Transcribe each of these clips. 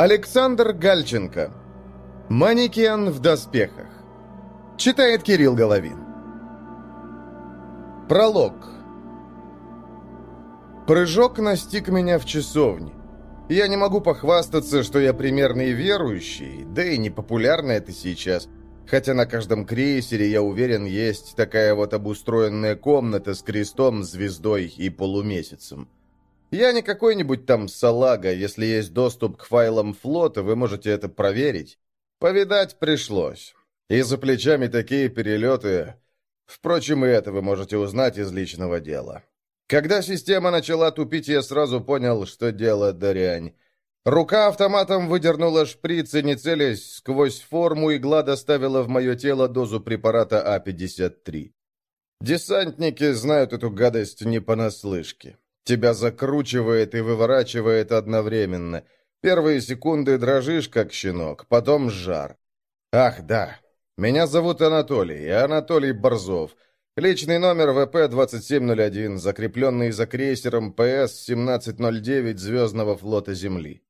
Александр Гальченко. Манекен в доспехах. Читает Кирилл Головин. Пролог. Прыжок настиг меня в часовне. Я не могу похвастаться, что я примерный верующий, да и не популярно это сейчас. Хотя на каждом крейсере, я уверен, есть такая вот обустроенная комната с крестом, звездой и полумесяцем. Я не какой-нибудь там салага, если есть доступ к файлам флота, вы можете это проверить. Повидать пришлось. И за плечами такие перелеты... Впрочем, и это вы можете узнать из личного дела. Когда система начала тупить, я сразу понял, что дело дрянь. Рука автоматом выдернула шприц и, не целясь, сквозь форму игла доставила в мое тело дозу препарата А-53. Десантники знают эту гадость не понаслышке. Тебя закручивает и выворачивает одновременно. Первые секунды дрожишь, как щенок, потом жар. Ах, да. Меня зовут Анатолий, Анатолий Борзов. Личный номер ВП-2701, закрепленный за крейсером ПС-1709 Звездного флота Земли.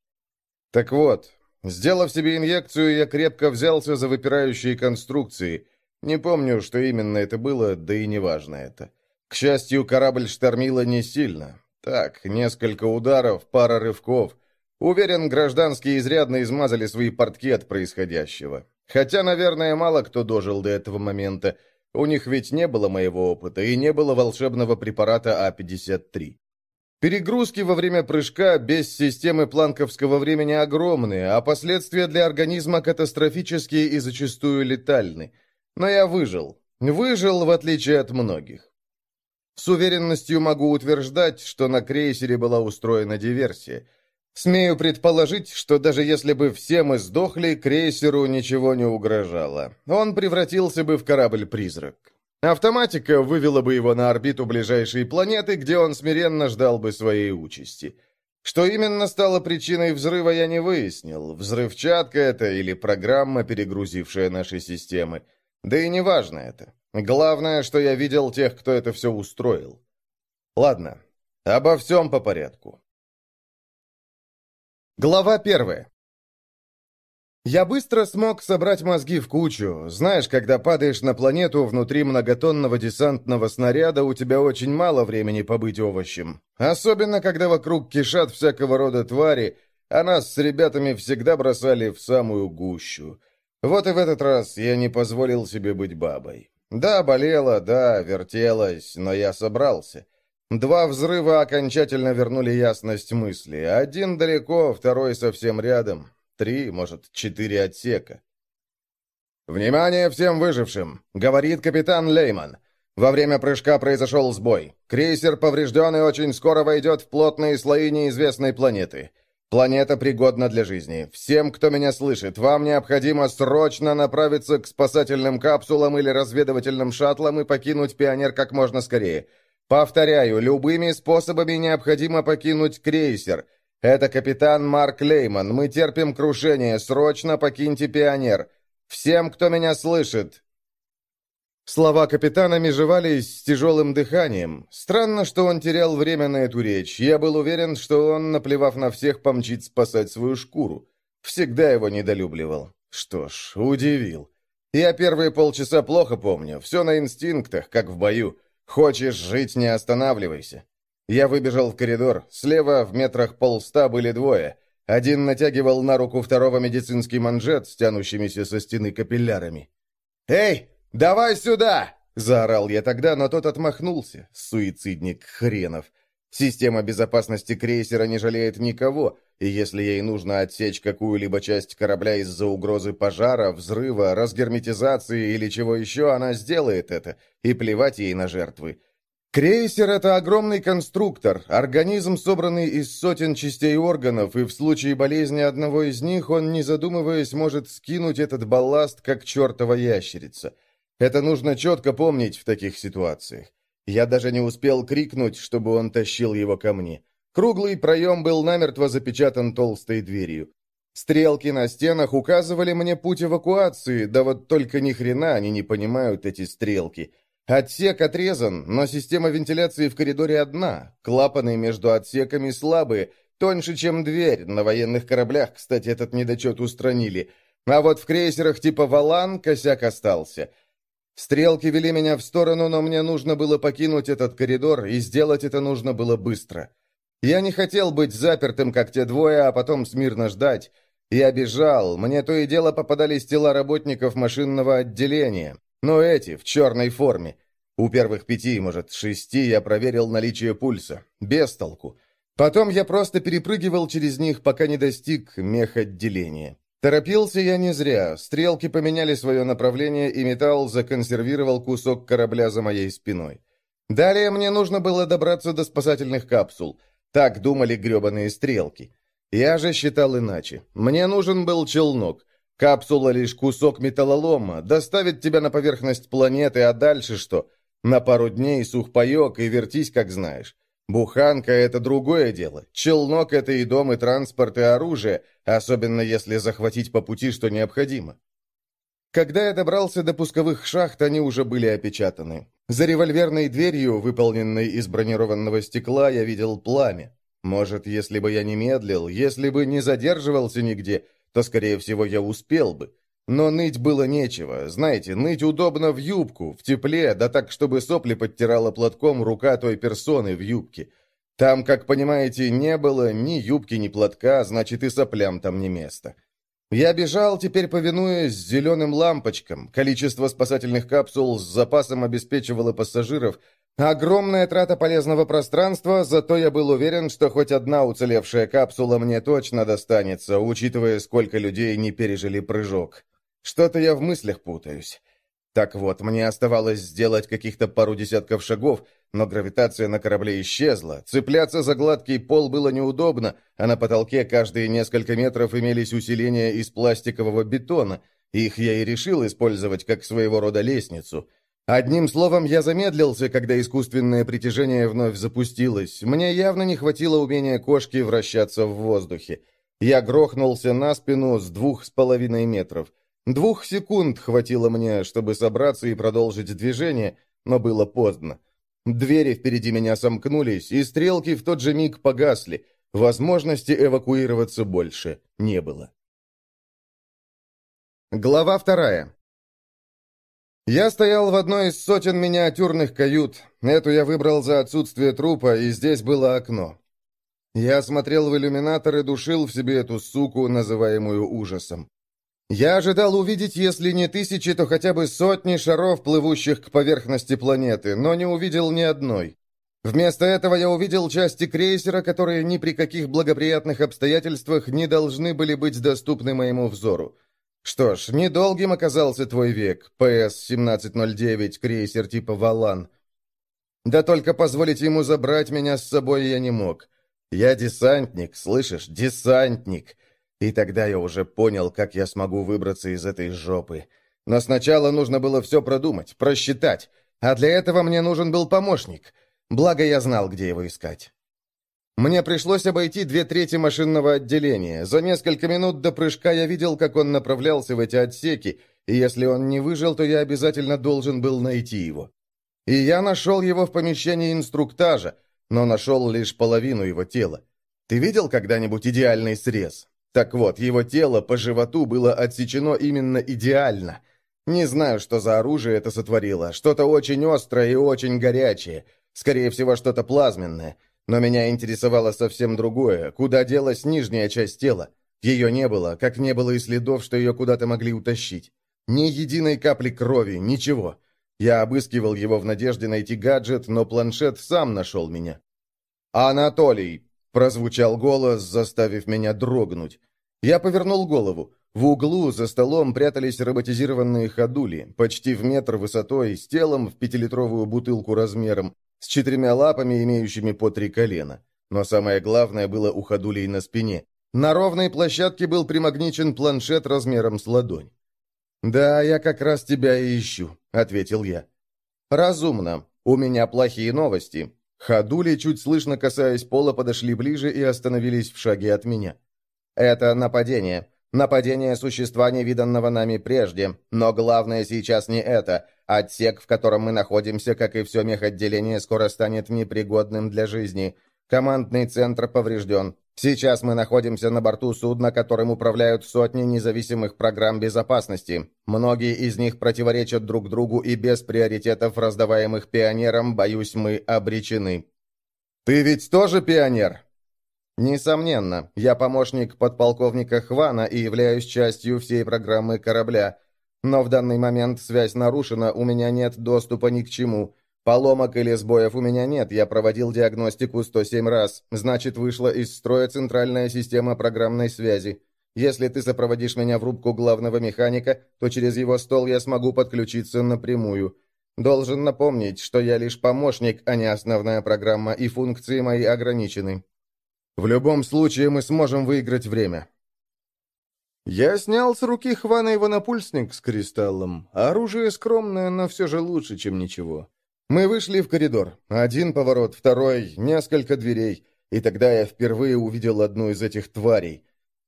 Так вот, сделав себе инъекцию, я крепко взялся за выпирающие конструкции. Не помню, что именно это было, да и неважно это. К счастью, корабль штормило не сильно. Так, несколько ударов, пара рывков. Уверен, гражданские изрядно измазали свои портки от происходящего. Хотя, наверное, мало кто дожил до этого момента. У них ведь не было моего опыта и не было волшебного препарата А-53. Перегрузки во время прыжка без системы планковского времени огромные, а последствия для организма катастрофические и зачастую летальны. Но я выжил. Выжил, в отличие от многих. С уверенностью могу утверждать, что на крейсере была устроена диверсия. Смею предположить, что даже если бы все мы сдохли, крейсеру ничего не угрожало. Он превратился бы в корабль-призрак. Автоматика вывела бы его на орбиту ближайшей планеты, где он смиренно ждал бы своей участи. Что именно стало причиной взрыва, я не выяснил. Взрывчатка это или программа, перегрузившая наши системы. Да и не важно это. Главное, что я видел тех, кто это все устроил. Ладно, обо всем по порядку. Глава первая. Я быстро смог собрать мозги в кучу. Знаешь, когда падаешь на планету внутри многотонного десантного снаряда, у тебя очень мало времени побыть овощем. Особенно, когда вокруг кишат всякого рода твари, а нас с ребятами всегда бросали в самую гущу. Вот и в этот раз я не позволил себе быть бабой. Да, болела, да, вертелась, но я собрался. Два взрыва окончательно вернули ясность мысли. Один далеко, второй совсем рядом. Три, может, четыре отсека. «Внимание всем выжившим!» — говорит капитан Лейман. Во время прыжка произошел сбой. Крейсер поврежден и очень скоро войдет в плотные слои неизвестной планеты. Планета пригодна для жизни. Всем, кто меня слышит, вам необходимо срочно направиться к спасательным капсулам или разведывательным шаттлам и покинуть Пионер как можно скорее. Повторяю, любыми способами необходимо покинуть крейсер. Это капитан Марк Лейман. Мы терпим крушение. Срочно покиньте Пионер. Всем, кто меня слышит, Слова капитана межевались с тяжелым дыханием. Странно, что он терял время на эту речь. Я был уверен, что он, наплевав на всех, помчит спасать свою шкуру. Всегда его недолюбливал. Что ж, удивил. Я первые полчаса плохо помню. Все на инстинктах, как в бою. Хочешь жить, не останавливайся. Я выбежал в коридор. Слева, в метрах полста, были двое. Один натягивал на руку второго медицинский манжет с тянущимися со стены капиллярами. «Эй!» «Давай сюда!» — заорал я тогда, но тот отмахнулся, суицидник хренов. Система безопасности крейсера не жалеет никого, и если ей нужно отсечь какую-либо часть корабля из-за угрозы пожара, взрыва, разгерметизации или чего еще, она сделает это, и плевать ей на жертвы. Крейсер — это огромный конструктор, организм, собранный из сотен частей органов, и в случае болезни одного из них он, не задумываясь, может скинуть этот балласт, как чертова ящерица — это нужно четко помнить в таких ситуациях. Я даже не успел крикнуть, чтобы он тащил его ко мне. Круглый проем был намертво запечатан толстой дверью. Стрелки на стенах указывали мне путь эвакуации, да вот только ни хрена они не понимают эти стрелки. Отсек отрезан, но система вентиляции в коридоре одна. Клапаны между отсеками слабые, Тоньше, чем дверь. На военных кораблях, кстати, этот недочет устранили. А вот в крейсерах типа «Валан» косяк остался. Стрелки вели меня в сторону, но мне нужно было покинуть этот коридор, и сделать это нужно было быстро. Я не хотел быть запертым, как те двое, а потом смирно ждать. Я бежал, мне то и дело попадались тела работников машинного отделения. Но эти, в черной форме. У первых пяти, может, шести я проверил наличие пульса. Без толку. Потом я просто перепрыгивал через них, пока не достиг мех-отделения. Торопился я не зря. Стрелки поменяли свое направление, и металл законсервировал кусок корабля за моей спиной. Далее мне нужно было добраться до спасательных капсул. Так думали гребаные стрелки. Я же считал иначе. Мне нужен был челнок. Капсула лишь кусок металлолома, доставит тебя на поверхность планеты, а дальше что? На пару дней сухпайок и вертись, как знаешь. Буханка — это другое дело. Челнок — это и дом, и транспорт, и оружие, особенно если захватить по пути, что необходимо. Когда я добрался до пусковых шахт, они уже были опечатаны. За револьверной дверью, выполненной из бронированного стекла, я видел пламя. Может, если бы я не медлил, если бы не задерживался нигде, то, скорее всего, я успел бы. Но ныть было нечего. Знаете, ныть удобно в юбку, в тепле, да так, чтобы сопли подтирала платком рука той персоны в юбке. Там, как понимаете, не было ни юбки, ни платка, значит, и соплям там не место. Я бежал, теперь повинуясь зеленым лампочкам. Количество спасательных капсул с запасом обеспечивало пассажиров. Огромная трата полезного пространства, зато я был уверен, что хоть одна уцелевшая капсула мне точно достанется, учитывая, сколько людей не пережили прыжок. Что-то я в мыслях путаюсь. Так вот, мне оставалось сделать каких-то пару десятков шагов, но гравитация на корабле исчезла. Цепляться за гладкий пол было неудобно, а на потолке каждые несколько метров имелись усиления из пластикового бетона. Их я и решил использовать как своего рода лестницу. Одним словом, я замедлился, когда искусственное притяжение вновь запустилось. Мне явно не хватило умения кошки вращаться в воздухе. Я грохнулся на спину с двух с половиной метров. Двух секунд хватило мне, чтобы собраться и продолжить движение, но было поздно. Двери впереди меня сомкнулись, и стрелки в тот же миг погасли. Возможности эвакуироваться больше не было. Глава вторая. Я стоял в одной из сотен миниатюрных кают. Эту я выбрал за отсутствие трупа, и здесь было окно. Я смотрел в иллюминатор и душил в себе эту суку, называемую ужасом. Я ожидал увидеть, если не тысячи, то хотя бы сотни шаров, плывущих к поверхности планеты, но не увидел ни одной. Вместо этого я увидел части крейсера, которые ни при каких благоприятных обстоятельствах не должны были быть доступны моему взору. Что ж, недолгим оказался твой век, ПС-1709, крейсер типа «Валан». Да только позволить ему забрать меня с собой я не мог. Я десантник, слышишь, десантник. И тогда я уже понял, как я смогу выбраться из этой жопы. Но сначала нужно было все продумать, просчитать. А для этого мне нужен был помощник. Благо я знал, где его искать. Мне пришлось обойти две трети машинного отделения. За несколько минут до прыжка я видел, как он направлялся в эти отсеки, и если он не выжил, то я обязательно должен был найти его. И я нашел его в помещении инструктажа, но нашел лишь половину его тела. Ты видел когда-нибудь идеальный срез? Так вот, его тело по животу было отсечено именно идеально. Не знаю, что за оружие это сотворило. Что-то очень острое и очень горячее. Скорее всего, что-то плазменное. Но меня интересовало совсем другое. Куда делась нижняя часть тела? Ее не было, как не было и следов, что ее куда-то могли утащить. Ни единой капли крови, ничего. Я обыскивал его в надежде найти гаджет, но планшет сам нашел меня. «Анатолий!» Прозвучал голос, заставив меня дрогнуть. Я повернул голову. В углу за столом прятались роботизированные ходули, почти в метр высотой, с телом в пятилитровую бутылку размером, с четырьмя лапами, имеющими по три колена. Но самое главное было у ходулей на спине. На ровной площадке был примагничен планшет размером с ладонь. «Да, я как раз тебя и ищу», — ответил я. «Разумно. У меня плохие новости. Ходули, чуть слышно касаясь пола, подошли ближе и остановились в шаге от меня. «Это нападение. Нападение существа, невиданного нами прежде. Но главное сейчас не это. Отсек, в котором мы находимся, как и все мехотделение, скоро станет непригодным для жизни. Командный центр поврежден. Сейчас мы находимся на борту судна, которым управляют сотни независимых программ безопасности. Многие из них противоречат друг другу и без приоритетов, раздаваемых пионерам, боюсь, мы обречены. Ты ведь тоже пионер? Несомненно, я помощник подполковника Хвана и являюсь частью всей программы корабля. Но в данный момент связь нарушена, у меня нет доступа ни к чему. Поломок или сбоев у меня нет, я проводил диагностику 107 раз. Значит, вышла из строя центральная система программной связи. Если ты сопроводишь меня в рубку главного механика, то через его стол я смогу подключиться напрямую. Должен напомнить, что я лишь помощник, а не основная программа, и функции мои ограничены. В любом случае мы сможем выиграть время. Я снял с руки Хвана его напульсник с кристаллом. Оружие скромное, но все же лучше, чем ничего. Мы вышли в коридор. Один поворот, второй, несколько дверей. И тогда я впервые увидел одну из этих тварей.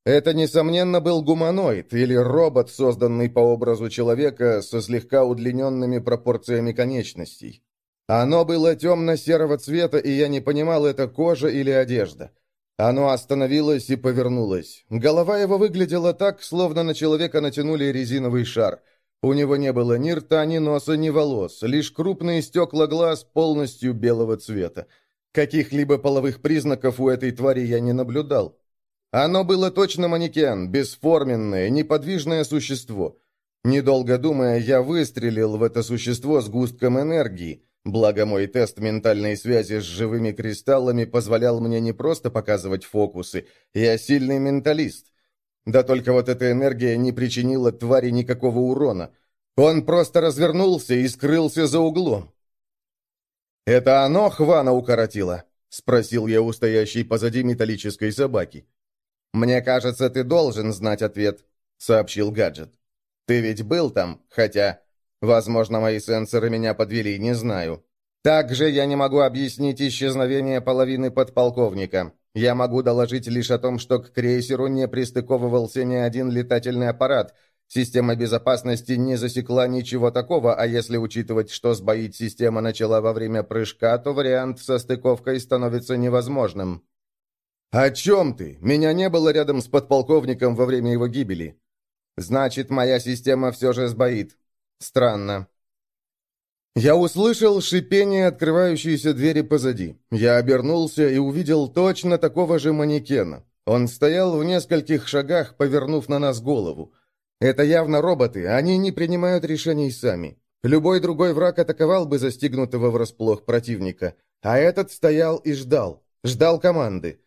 Это, несомненно, был гуманоид или робот, созданный по образу человека со слегка удлиненными пропорциями конечностей. Оно было темно-серого цвета, и я не понимал, это кожа или одежда. Оно остановилось и повернулось. Голова его выглядела так, словно на человека натянули резиновый шар – у него не было ни рта, ни носа, ни волос, лишь крупные стекла глаз полностью белого цвета. Каких-либо половых признаков у этой твари я не наблюдал. Оно было точно манекен, бесформенное, неподвижное существо. Недолго думая, я выстрелил в это существо с густком энергии. Благо мой тест ментальной связи с живыми кристаллами позволял мне не просто показывать фокусы, я сильный менталист. Да только вот эта энергия не причинила твари никакого урона. Он просто развернулся и скрылся за углом. «Это оно Хвана укоротило?» — спросил я у стоящей позади металлической собаки. «Мне кажется, ты должен знать ответ», — сообщил гаджет. «Ты ведь был там, хотя, возможно, мои сенсоры меня подвели, не знаю. Также я не могу объяснить исчезновение половины подполковника. Я могу доложить лишь о том, что к крейсеру не пристыковывался ни один летательный аппарат. Система безопасности не засекла ничего такого, а если учитывать, что сбоить система начала во время прыжка, то вариант со стыковкой становится невозможным. «О чем ты? Меня не было рядом с подполковником во время его гибели». «Значит, моя система все же сбоит. Странно. Я услышал шипение открывающейся двери позади. Я обернулся и увидел точно такого же манекена. Он стоял в нескольких шагах, повернув на нас голову. Это явно роботы, они не принимают решений сами. Любой другой враг атаковал бы застигнутого врасплох противника, а этот стоял и ждал, ждал команды.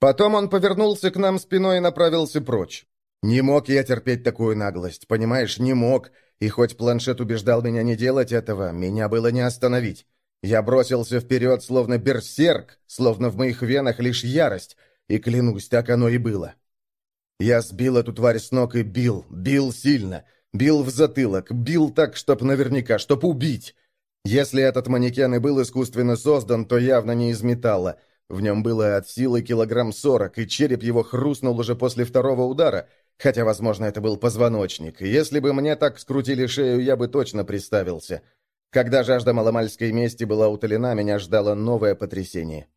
Потом он повернулся к нам спиной и направился прочь. Не мог я терпеть такую наглость, понимаешь, не мог. И хоть планшет убеждал меня не делать этого, меня было не остановить. Я бросился вперед, словно берсерк, словно в моих венах лишь ярость, и, клянусь, так оно и было. Я сбил эту тварь с ног и бил, бил сильно, бил в затылок, бил так, чтоб наверняка, чтоб убить. Если этот манекен и был искусственно создан, то явно не из металла. В нем было от силы килограмм сорок, и череп его хрустнул уже после второго удара, Хотя, возможно, это был позвоночник. Если бы мне так скрутили шею, я бы точно приставился. Когда жажда маломальской мести была утолена, меня ждало новое потрясение.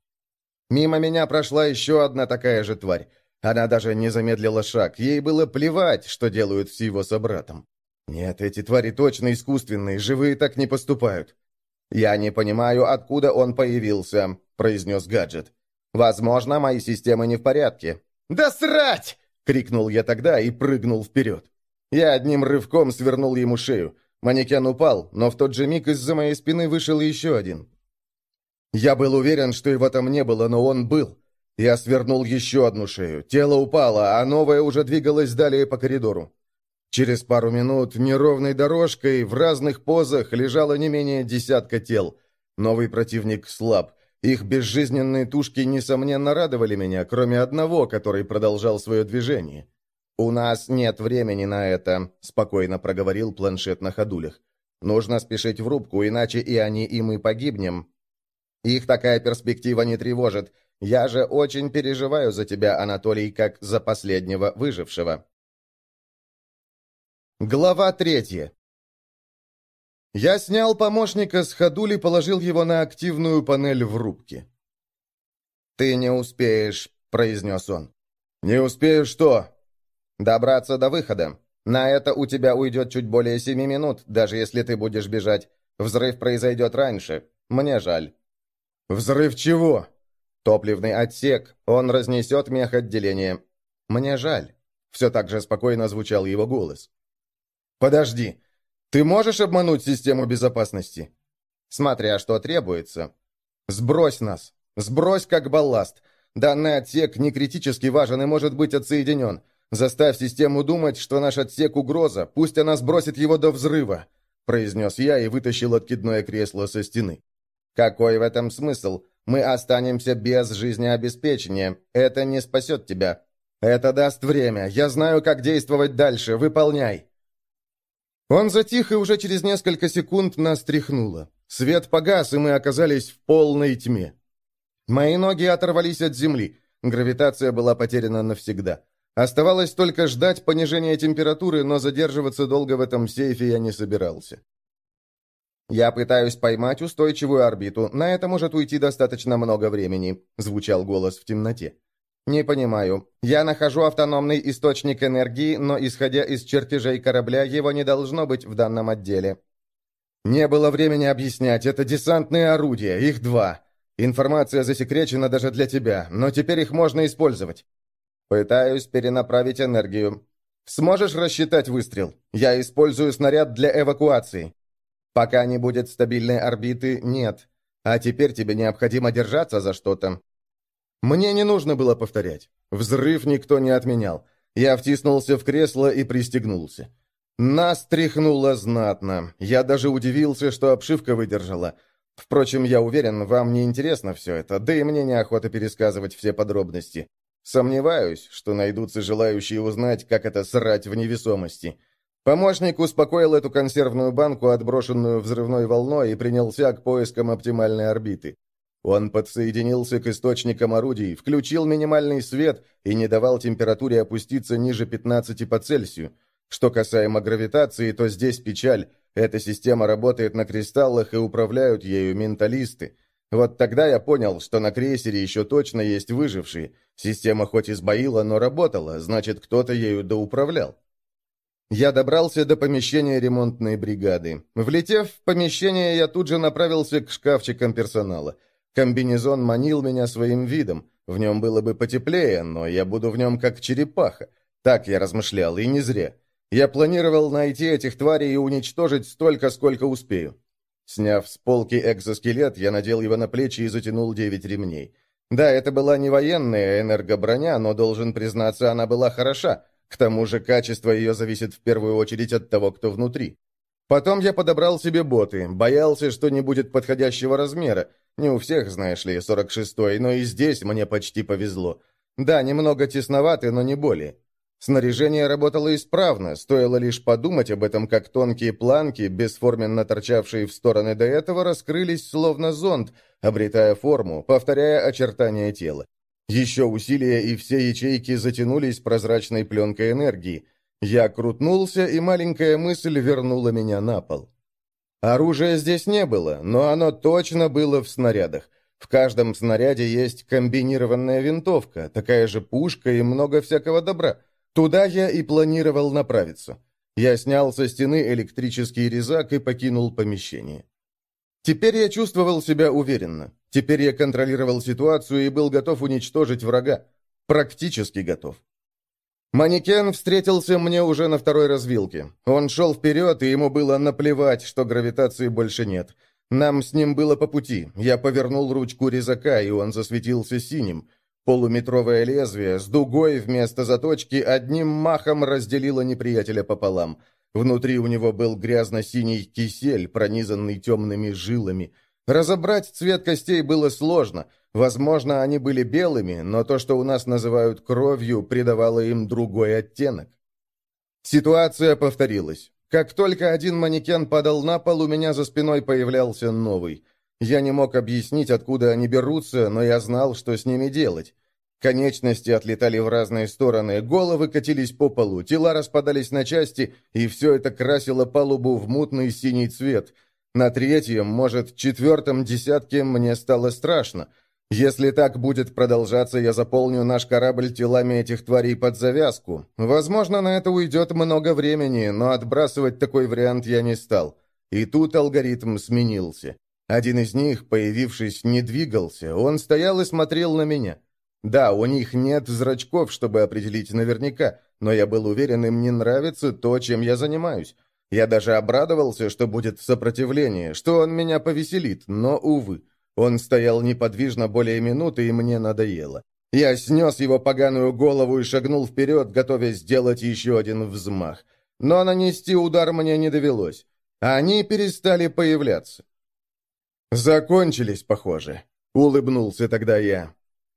Мимо меня прошла еще одна такая же тварь. Она даже не замедлила шаг. Ей было плевать, что делают с его собратом. Нет, эти твари точно искусственные, живые так не поступают. «Я не понимаю, откуда он появился», — произнес гаджет. «Возможно, мои системы не в порядке». «Да срать!» — крикнул я тогда и прыгнул вперед. Я одним рывком свернул ему шею. Манекен упал, но в тот же миг из-за моей спины вышел еще один. Я был уверен, что его там не было, но он был. Я свернул еще одну шею. Тело упало, а новое уже двигалось далее по коридору. Через пару минут неровной дорожкой в разных позах лежало не менее десятка тел. Новый противник слаб. Их безжизненные тушки, несомненно, радовали меня, кроме одного, который продолжал свое движение. «У нас нет времени на это», — спокойно проговорил планшет на ходулях. «Нужно спешить в рубку, иначе и они, и мы погибнем. Их такая перспектива не тревожит. Я же очень переживаю за тебя, Анатолий, как за последнего выжившего». Глава третья. Я снял помощника с ходули и положил его на активную панель в рубке. «Ты не успеешь», — произнес он. «Не успею что?» «Добраться до выхода. На это у тебя уйдет чуть более семи минут, даже если ты будешь бежать. Взрыв произойдет раньше. Мне жаль». «Взрыв чего?» «Топливный отсек. Он разнесет мех отделение. Мне жаль». Все так же спокойно звучал его голос. «Подожди. Ты можешь обмануть систему безопасности?» «Смотря что требуется. Сбрось нас. Сбрось как балласт. Данный отсек не критически важен и может быть отсоединен. Заставь систему думать, что наш отсек угроза. Пусть она сбросит его до взрыва», — произнес я и вытащил откидное кресло со стены. «Какой в этом смысл? Мы останемся без жизнеобеспечения. Это не спасет тебя. Это даст время. Я знаю, как действовать дальше. Выполняй!» Он затих, и уже через несколько секунд нас тряхнуло. Свет погас, и мы оказались в полной тьме. Мои ноги оторвались от земли. Гравитация была потеряна навсегда. Оставалось только ждать понижения температуры, но задерживаться долго в этом сейфе я не собирался. «Я пытаюсь поймать устойчивую орбиту. На это может уйти достаточно много времени», — звучал голос в темноте. «Не понимаю. Я нахожу автономный источник энергии, но, исходя из чертежей корабля, его не должно быть в данном отделе». «Не было времени объяснять. Это десантные орудия. Их два. Информация засекречена даже для тебя, но теперь их можно использовать». «Пытаюсь перенаправить энергию. Сможешь рассчитать выстрел? Я использую снаряд для эвакуации». «Пока не будет стабильной орбиты, нет. А теперь тебе необходимо держаться за что-то. Мне не нужно было повторять. Взрыв никто не отменял. Я втиснулся в кресло и пристегнулся. Нас тряхнуло знатно. Я даже удивился, что обшивка выдержала. Впрочем, я уверен, вам не интересно все это, да и мне неохота пересказывать все подробности. Сомневаюсь, что найдутся желающие узнать, как это срать в невесомости. Помощник успокоил эту консервную банку, отброшенную взрывной волной, и принялся к поискам оптимальной орбиты. Он подсоединился к источникам орудий, включил минимальный свет и не давал температуре опуститься ниже 15 по Цельсию. Что касаемо гравитации, то здесь печаль. Эта система работает на кристаллах и управляют ею менталисты. Вот тогда я понял, что на крейсере еще точно есть выжившие. Система хоть и сбоила, но работала, значит, кто-то ею доуправлял. Я добрался до помещения ремонтной бригады. Влетев в помещение, я тут же направился к шкафчикам персонала – Комбинезон манил меня своим видом. В нем было бы потеплее, но я буду в нем как черепаха. Так я размышлял, и не зря. Я планировал найти этих тварей и уничтожить столько, сколько успею. Сняв с полки экзоскелет, я надел его на плечи и затянул девять ремней. Да, это была не военная энергоброня, но, должен признаться, она была хороша. К тому же качество ее зависит в первую очередь от того, кто внутри. Потом я подобрал себе боты, боялся, что не будет подходящего размера. Не у всех, знаешь ли, 46-й, но и здесь мне почти повезло. Да, немного тесноваты, но не более. Снаряжение работало исправно, стоило лишь подумать об этом, как тонкие планки, бесформенно торчавшие в стороны до этого, раскрылись словно зонд, обретая форму, повторяя очертания тела. Еще усилия, и все ячейки затянулись прозрачной пленкой энергии. Я крутнулся, и маленькая мысль вернула меня на пол. Оружия здесь не было, но оно точно было в снарядах. В каждом снаряде есть комбинированная винтовка, такая же пушка и много всякого добра. Туда я и планировал направиться. Я снял со стены электрический резак и покинул помещение. Теперь я чувствовал себя уверенно. Теперь я контролировал ситуацию и был готов уничтожить врага. Практически готов. Манекен встретился мне уже на второй развилке. Он шел вперед, и ему было наплевать, что гравитации больше нет. Нам с ним было по пути. Я повернул ручку резака, и он засветился синим. Полуметровое лезвие с дугой вместо заточки одним махом разделило неприятеля пополам. Внутри у него был грязно-синий кисель, пронизанный темными жилами. Разобрать цвет костей было сложно — Возможно, они были белыми, но то, что у нас называют кровью, придавало им другой оттенок. Ситуация повторилась. Как только один манекен падал на пол, у меня за спиной появлялся новый. Я не мог объяснить, откуда они берутся, но я знал, что с ними делать. Конечности отлетали в разные стороны, головы катились по полу, тела распадались на части, и все это красило палубу в мутный синий цвет. На третьем, может, четвертом десятке мне стало страшно — Если так будет продолжаться, я заполню наш корабль телами этих тварей под завязку. Возможно, на это уйдет много времени, но отбрасывать такой вариант я не стал. И тут алгоритм сменился. Один из них, появившись, не двигался, он стоял и смотрел на меня. Да, у них нет зрачков, чтобы определить наверняка, но я был уверен, им не нравится то, чем я занимаюсь. Я даже обрадовался, что будет сопротивление, что он меня повеселит, но, увы. Он стоял неподвижно более минуты, и мне надоело. Я снес его поганую голову и шагнул вперед, готовясь сделать еще один взмах. Но нанести удар мне не довелось. Они перестали появляться. «Закончились, похоже», — улыбнулся тогда я.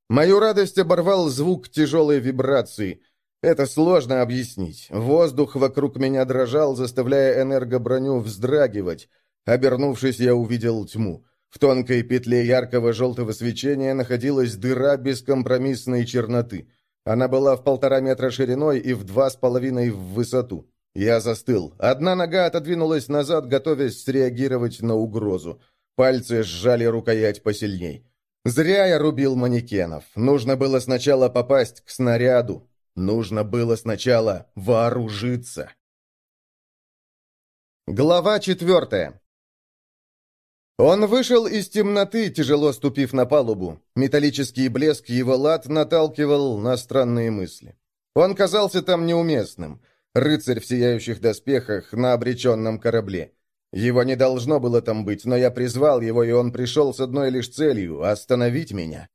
Мою радость оборвал звук тяжелой вибрации. Это сложно объяснить. Воздух вокруг меня дрожал, заставляя энергоброню вздрагивать. Обернувшись, я увидел тьму. В тонкой петле яркого желтого свечения находилась дыра бескомпромиссной черноты. Она была в полтора метра шириной и в два с половиной в высоту. Я застыл. Одна нога отодвинулась назад, готовясь среагировать на угрозу. Пальцы сжали рукоять посильней. Зря я рубил манекенов. Нужно было сначала попасть к снаряду. Нужно было сначала вооружиться. Глава четвертая. Он вышел из темноты, тяжело ступив на палубу. Металлический блеск его лад наталкивал на странные мысли. Он казался там неуместным. Рыцарь в сияющих доспехах на обреченном корабле. Его не должно было там быть, но я призвал его, и он пришел с одной лишь целью — остановить меня.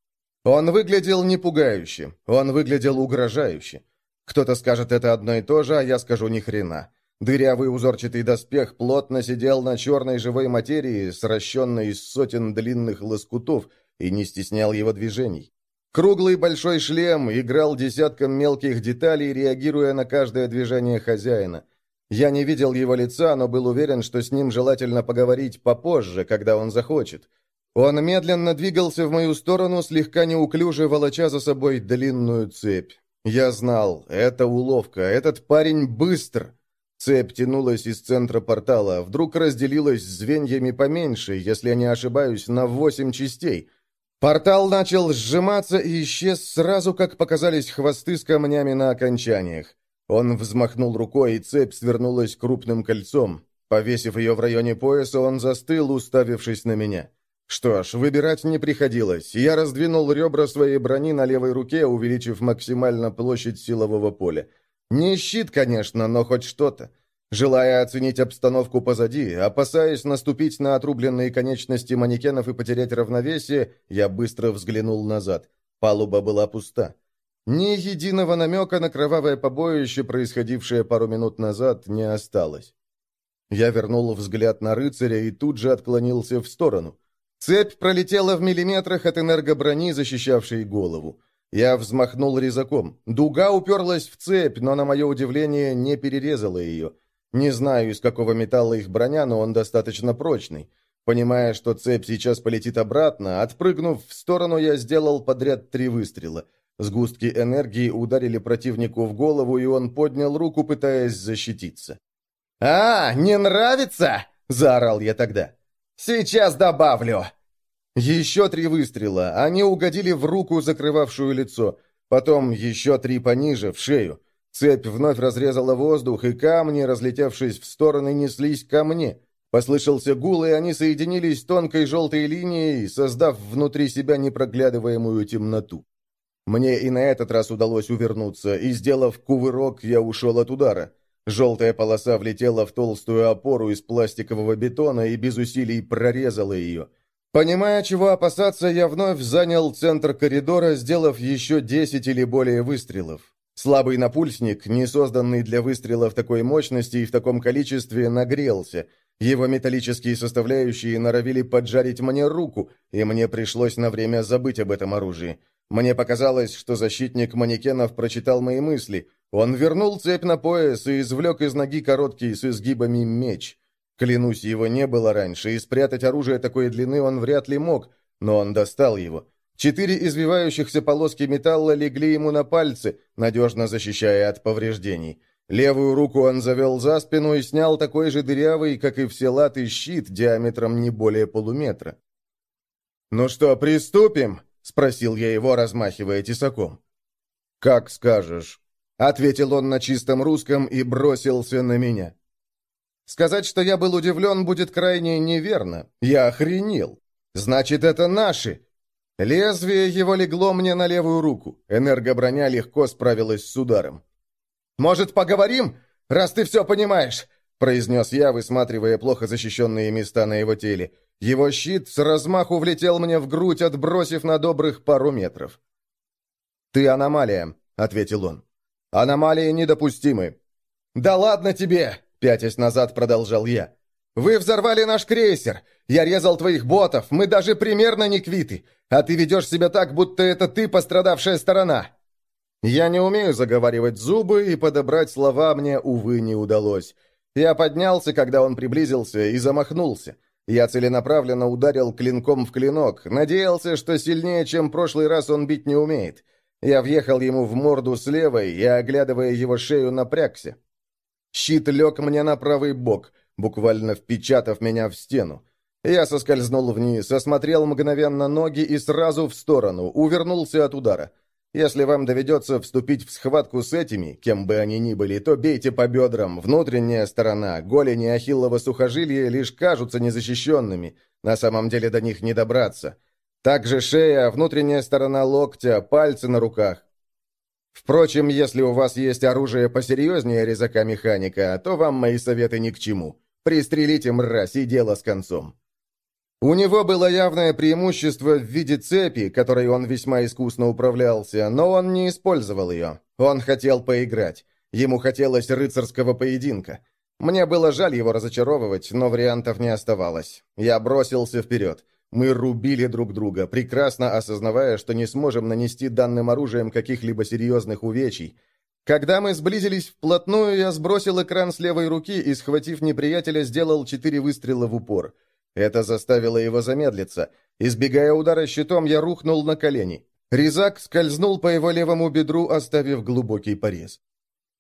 Он выглядел не пугающе, он выглядел угрожающе. Кто-то скажет это одно и то же, а я скажу ни хрена. Дырявый узорчатый доспех плотно сидел на черной живой материи, сращенной из сотен длинных лоскутов, и не стеснял его движений. Круглый большой шлем играл десятком мелких деталей, реагируя на каждое движение хозяина. Я не видел его лица, но был уверен, что с ним желательно поговорить попозже, когда он захочет. Он медленно двигался в мою сторону, слегка неуклюже волоча за собой длинную цепь. Я знал, это уловка, этот парень быстр. Цепь тянулась из центра портала, вдруг разделилась звеньями поменьше, если я не ошибаюсь, на восемь частей. Портал начал сжиматься и исчез сразу, как показались хвосты с камнями на окончаниях. Он взмахнул рукой, и цепь свернулась крупным кольцом. Повесив ее в районе пояса, он застыл, уставившись на меня. Что ж, выбирать не приходилось. Я раздвинул ребра своей брони на левой руке, увеличив максимально площадь силового поля. Не щит, конечно, но хоть что-то. Желая оценить обстановку позади, опасаясь наступить на отрубленные конечности манекенов и потерять равновесие, я быстро взглянул назад. Палуба была пуста. Ни единого намека на кровавое побоище, происходившее пару минут назад, не осталось. Я вернул взгляд на рыцаря и тут же отклонился в сторону. Цепь пролетела в миллиметрах от энергоброни, защищавшей голову. Я взмахнул резаком. Дуга уперлась в цепь, но, на мое удивление, не перерезала ее. Не знаю, из какого металла их броня, но он достаточно прочный. Понимая, что цепь сейчас полетит обратно, отпрыгнув в сторону, я сделал подряд три выстрела. Сгустки энергии ударили противнику в голову, и он поднял руку, пытаясь защититься. «А, не нравится?» — заорал я тогда. «Сейчас добавлю!» Еще три выстрела. Они угодили в руку, закрывавшую лицо. Потом еще три пониже, в шею. Цепь вновь разрезала воздух, и камни, разлетевшись в стороны, неслись ко мне. Послышался гул, и они соединились тонкой желтой линией, создав внутри себя непроглядываемую темноту. Мне и на этот раз удалось увернуться, и, сделав кувырок, я ушел от удара. Желтая полоса влетела в толстую опору из пластикового бетона и без усилий прорезала ее. Понимая, чего опасаться, я вновь занял центр коридора, сделав еще десять или более выстрелов. Слабый напульсник, не созданный для выстрела в такой мощности и в таком количестве, нагрелся. Его металлические составляющие норовили поджарить мне руку, и мне пришлось на время забыть об этом оружии. Мне показалось, что защитник манекенов прочитал мои мысли. Он вернул цепь на пояс и извлек из ноги короткий с изгибами меч. Клянусь, его не было раньше, и спрятать оружие такой длины он вряд ли мог, но он достал его. Четыре извивающихся полоски металла легли ему на пальцы, надежно защищая от повреждений. Левую руку он завел за спину и снял такой же дырявый, как и все латы, щит диаметром не более полуметра. «Ну что, приступим?» — спросил я его, размахивая тесаком. «Как скажешь», — ответил он на чистом русском и бросился на меня. Сказать, что я был удивлен, будет крайне неверно. Я охренел. Значит, это наши. Лезвие его легло мне на левую руку. Энергоброня легко справилась с ударом. «Может, поговорим, раз ты все понимаешь?» произнес я, высматривая плохо защищенные места на его теле. Его щит с размаху влетел мне в грудь, отбросив на добрых пару метров. «Ты аномалия», — ответил он. «Аномалии недопустимы». «Да ладно тебе!» — пятясь назад продолжал я. «Вы взорвали наш крейсер! Я резал твоих ботов, мы даже примерно не квиты, а ты ведешь себя так, будто это ты пострадавшая сторона!» Я не умею заговаривать зубы, и подобрать слова мне, увы, не удалось. Я поднялся, когда он приблизился, и замахнулся. Я целенаправленно ударил клинком в клинок, надеялся, что сильнее, чем прошлый раз, он бить не умеет. Я въехал ему в морду с левой и, оглядывая его шею, напрягся. Щит лег мне на правый бок, буквально впечатав меня в стену. Я соскользнул вниз, осмотрел мгновенно ноги и сразу в сторону, увернулся от удара. Если вам доведется вступить в схватку с этими, кем бы они ни были, то бейте по бедрам. Внутренняя сторона, голени ахиллова сухожилия лишь кажутся незащищенными. На самом деле до них не добраться. Также шея, внутренняя сторона локтя, пальцы на руках. Впрочем, если у вас есть оружие посерьезнее резака-механика, то вам мои советы ни к чему. Пристрелите мразь, и дело с концом. У него было явное преимущество в виде цепи, которой он весьма искусно управлялся, но он не использовал ее. Он хотел поиграть. Ему хотелось рыцарского поединка. Мне было жаль его разочаровывать, но вариантов не оставалось. Я бросился вперед. Мы рубили друг друга, прекрасно осознавая, что не сможем нанести данным оружием каких-либо серьезных увечий. Когда мы сблизились вплотную, я сбросил экран с левой руки и, схватив неприятеля, сделал четыре выстрела в упор. Это заставило его замедлиться. Избегая удара щитом, я рухнул на колени. Резак скользнул по его левому бедру, оставив глубокий порез.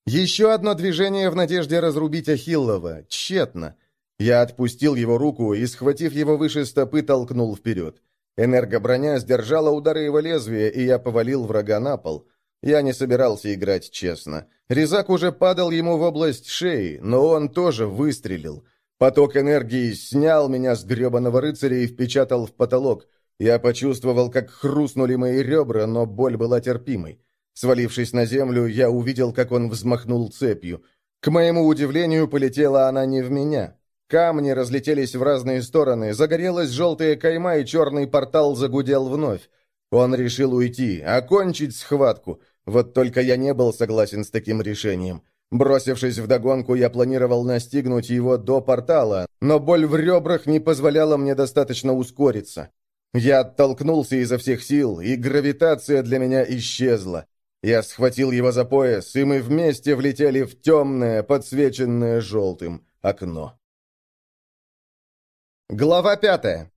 Еще одно движение в надежде разрубить Ахиллова. Тщетно. Я отпустил его руку и, схватив его выше стопы, толкнул вперед. Энергоброня сдержала удары его лезвия, и я повалил врага на пол. Я не собирался играть честно. Резак уже падал ему в область шеи, но он тоже выстрелил. Поток энергии снял меня с гребаного рыцаря и впечатал в потолок. Я почувствовал, как хрустнули мои ребра, но боль была терпимой. Свалившись на землю, я увидел, как он взмахнул цепью. К моему удивлению, полетела она не в меня. Камни разлетелись в разные стороны, загорелась желтая кайма, и черный портал загудел вновь. Он решил уйти, окончить схватку. Вот только я не был согласен с таким решением. Бросившись вдогонку, я планировал настигнуть его до портала, но боль в ребрах не позволяла мне достаточно ускориться. Я оттолкнулся изо всех сил, и гравитация для меня исчезла. Я схватил его за пояс, и мы вместе влетели в темное, подсвеченное желтым окно. Глава пятая.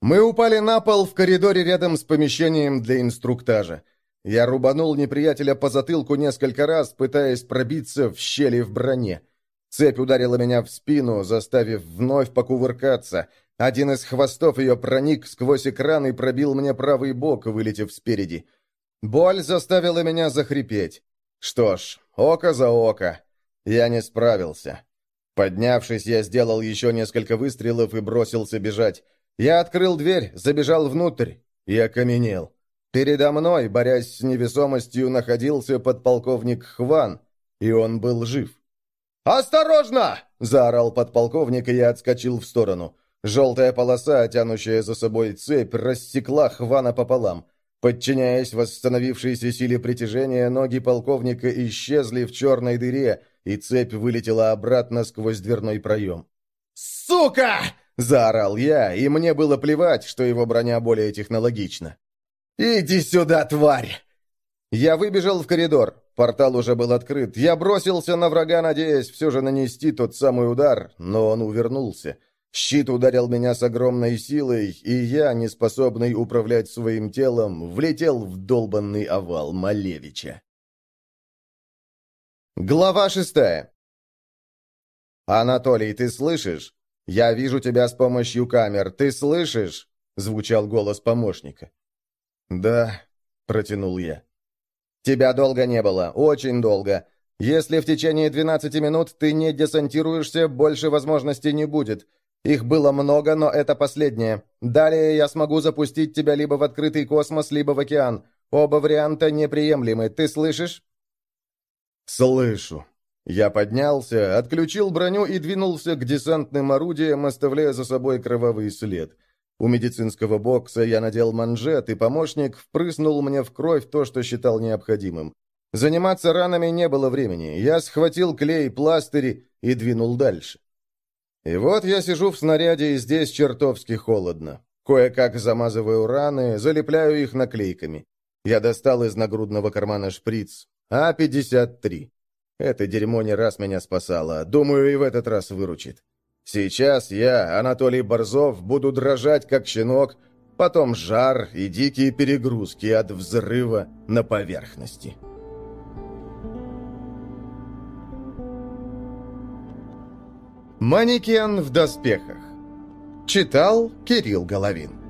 Мы упали на пол в коридоре рядом с помещением для инструктажа. Я рубанул неприятеля по затылку несколько раз, пытаясь пробиться в щели в броне. Цепь ударила меня в спину, заставив вновь покувыркаться. Один из хвостов ее проник сквозь экран и пробил мне правый бок, вылетев спереди. Боль заставила меня захрипеть. Что ж, око за око. Я не справился. Поднявшись, я сделал еще несколько выстрелов и бросился бежать. Я открыл дверь, забежал внутрь и окаменел. Передо мной, борясь с невесомостью, находился подполковник Хван, и он был жив. «Осторожно!» — заорал подполковник, и я отскочил в сторону. Желтая полоса, тянущая за собой цепь, рассекла Хвана пополам. Подчиняясь восстановившейся силе притяжения, ноги полковника исчезли в черной дыре, и цепь вылетела обратно сквозь дверной проем. «Сука!» — заорал я, и мне было плевать, что его броня более технологична. «Иди сюда, тварь!» Я выбежал в коридор. Портал уже был открыт. Я бросился на врага, надеясь все же нанести тот самый удар, но он увернулся. Щит ударил меня с огромной силой, и я, неспособный управлять своим телом, влетел в долбанный овал Малевича. Глава шестая. «Анатолий, ты слышишь? Я вижу тебя с помощью камер. Ты слышишь?» — звучал голос помощника. «Да», — протянул я. «Тебя долго не было, очень долго. Если в течение 12 минут ты не десантируешься, больше возможностей не будет. Их было много, но это последнее. Далее я смогу запустить тебя либо в открытый космос, либо в океан. Оба варианта неприемлемы. Ты слышишь?» «Слышу». Я поднялся, отключил броню и двинулся к десантным орудиям, оставляя за собой кровавый след. У медицинского бокса я надел манжет, и помощник впрыснул мне в кровь то, что считал необходимым. Заниматься ранами не было времени. Я схватил клей, пластыри и двинул дальше. И вот я сижу в снаряде, и здесь чертовски холодно. Кое-как замазываю раны, залепляю их наклейками. Я достал из нагрудного кармана шприц. А-53. Это дерьмо не раз меня спасало. Думаю, и в этот раз выручит. Сейчас я, Анатолий Борзов, буду дрожать, как щенок, потом жар и дикие перегрузки от взрыва на поверхности. Манекен в доспехах. Читал Кирилл Головин.